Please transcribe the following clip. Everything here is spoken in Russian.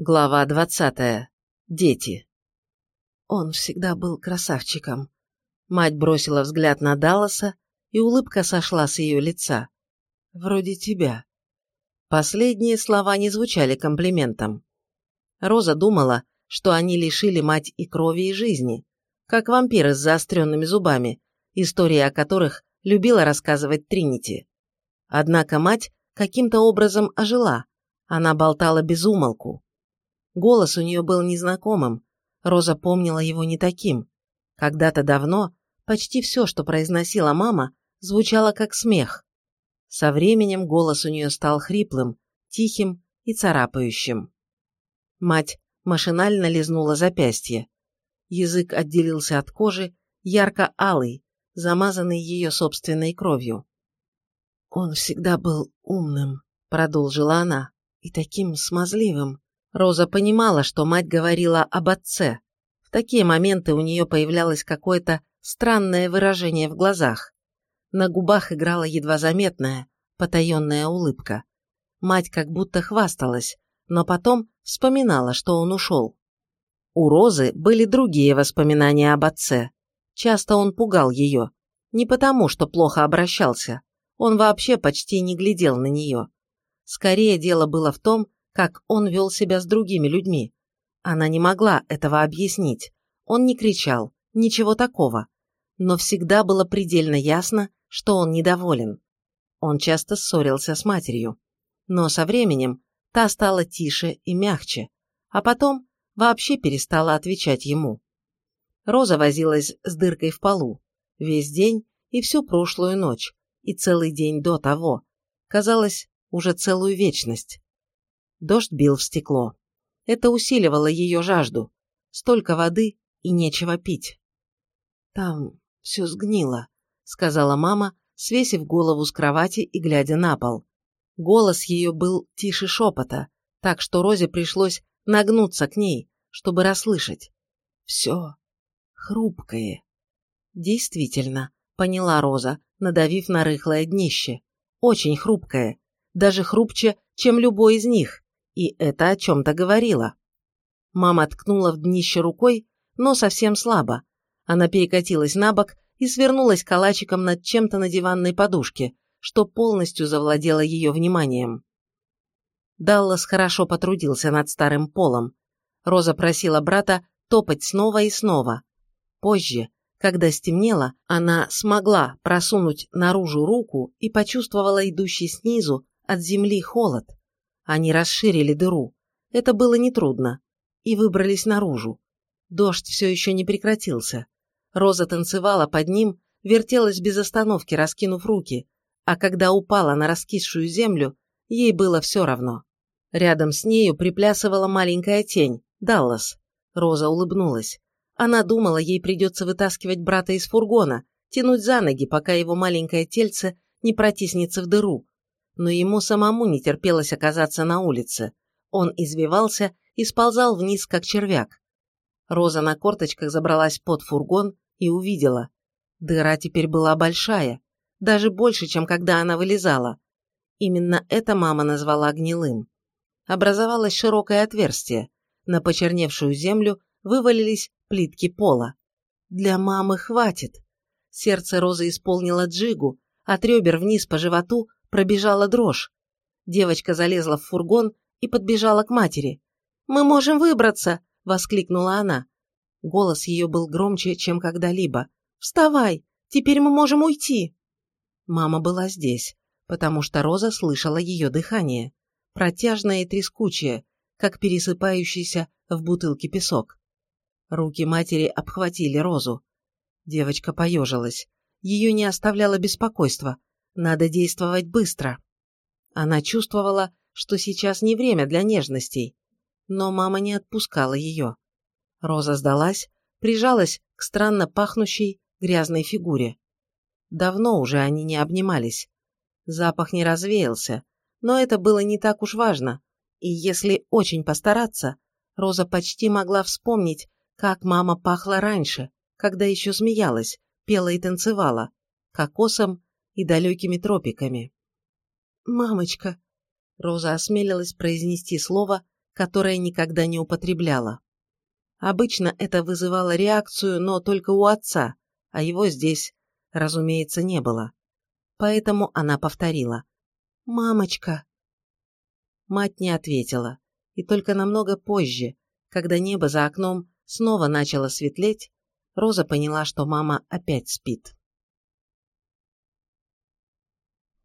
Глава двадцатая. Дети. Он всегда был красавчиком. Мать бросила взгляд на Далласа, и улыбка сошла с ее лица. Вроде тебя. Последние слова не звучали комплиментом. Роза думала, что они лишили мать и крови, и жизни, как вампиры с заостренными зубами, истории о которых любила рассказывать Тринити. Однако мать каким-то образом ожила, она болтала без умолку. Голос у нее был незнакомым, Роза помнила его не таким. Когда-то давно почти все, что произносила мама, звучало как смех. Со временем голос у нее стал хриплым, тихим и царапающим. Мать машинально лизнула запястье. Язык отделился от кожи, ярко-алый, замазанный ее собственной кровью. «Он всегда был умным», — продолжила она, — «и таким смазливым. Роза понимала, что мать говорила об отце. В такие моменты у нее появлялось какое-то странное выражение в глазах. На губах играла едва заметная, потаенная улыбка. Мать как будто хвасталась, но потом вспоминала, что он ушел. У Розы были другие воспоминания об отце. Часто он пугал ее. Не потому, что плохо обращался. Он вообще почти не глядел на нее. Скорее дело было в том, как он вел себя с другими людьми. Она не могла этого объяснить. Он не кричал, ничего такого. Но всегда было предельно ясно, что он недоволен. Он часто ссорился с матерью. Но со временем та стала тише и мягче, а потом вообще перестала отвечать ему. Роза возилась с дыркой в полу. Весь день и всю прошлую ночь, и целый день до того. Казалось, уже целую вечность. Дождь бил в стекло. Это усиливало ее жажду. Столько воды и нечего пить. «Там все сгнило», — сказала мама, свесив голову с кровати и глядя на пол. Голос ее был тише шепота, так что Розе пришлось нагнуться к ней, чтобы расслышать. «Все хрупкое». «Действительно», — поняла Роза, надавив на рыхлое днище. «Очень хрупкое. Даже хрупче, чем любой из них и это о чем-то говорило. Мама ткнула в днище рукой, но совсем слабо. Она перекатилась на бок и свернулась калачиком над чем-то на диванной подушке, что полностью завладело ее вниманием. Даллас хорошо потрудился над старым полом. Роза просила брата топать снова и снова. Позже, когда стемнело, она смогла просунуть наружу руку и почувствовала идущий снизу от земли холод. Они расширили дыру. Это было нетрудно. И выбрались наружу. Дождь все еще не прекратился. Роза танцевала под ним, вертелась без остановки, раскинув руки, а когда упала на раскисшую землю, ей было все равно. Рядом с нею приплясывала маленькая тень, Даллас. Роза улыбнулась. Она думала, ей придется вытаскивать брата из фургона, тянуть за ноги, пока его маленькое тельце не протиснется в дыру, но ему самому не терпелось оказаться на улице. Он извивался и сползал вниз, как червяк. Роза на корточках забралась под фургон и увидела. Дыра теперь была большая, даже больше, чем когда она вылезала. Именно это мама назвала гнилым. Образовалось широкое отверстие. На почерневшую землю вывалились плитки пола. Для мамы хватит. Сердце Розы исполнило джигу, от ребер вниз по животу пробежала дрожь. Девочка залезла в фургон и подбежала к матери. «Мы можем выбраться!» – воскликнула она. Голос ее был громче, чем когда-либо. «Вставай! Теперь мы можем уйти!» Мама была здесь, потому что Роза слышала ее дыхание, протяжное и трескучее, как пересыпающийся в бутылке песок. Руки матери обхватили Розу. Девочка поежилась. Ее не оставляло беспокойство. Надо действовать быстро. Она чувствовала, что сейчас не время для нежностей, но мама не отпускала ее. Роза сдалась, прижалась к странно пахнущей грязной фигуре. Давно уже они не обнимались. Запах не развеялся, но это было не так уж важно, и если очень постараться, Роза почти могла вспомнить, как мама пахла раньше, когда еще смеялась, пела и танцевала, кокосом и далекими тропиками. «Мамочка!» Роза осмелилась произнести слово, которое никогда не употребляла. Обычно это вызывало реакцию, но только у отца, а его здесь, разумеется, не было. Поэтому она повторила «Мамочка». Мать не ответила, и только намного позже, когда небо за окном снова начало светлеть, Роза поняла, что мама опять спит.